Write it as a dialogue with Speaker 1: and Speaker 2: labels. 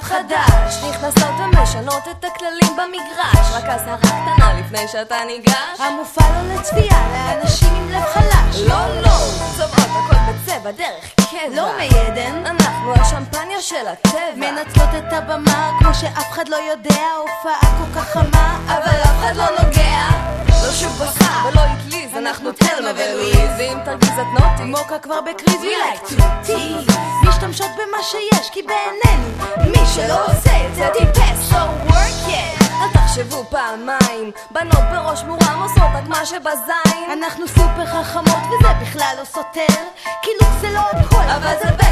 Speaker 1: חדש. נכנסות ומשנות את הכללים במגרש. רק אזהרה קטנה לפני שאתה ניגש.
Speaker 2: המופע לא לצפייה לאנשים עם לב חלש.
Speaker 1: לא, לא, צובעות הכל בצבע דרך קבע.
Speaker 2: לא מיידן
Speaker 1: אנחנו השמפניה של הטבע.
Speaker 2: מנצלות את הבמה כמו שאף אחד לא יודע. הופעה כל כך חמה
Speaker 1: אבל אף אחד לא נוגע. לא שוב בכה ולא אטליז אנחנו תלמה ולואיז. אם תרגיז את נוטי.
Speaker 2: מוקה כבר בקריז. We like to tease משתמשות במה שיש כי בעינינו מי שלא עושה את זה טיפס
Speaker 1: so work it אל תחשבו פעמיים בנות בראש מורם עושות רק מה שבזין.
Speaker 2: אנחנו סופר חכמות וזה בכלל לא סותר. כאילו זה לא הכל
Speaker 1: אבל זה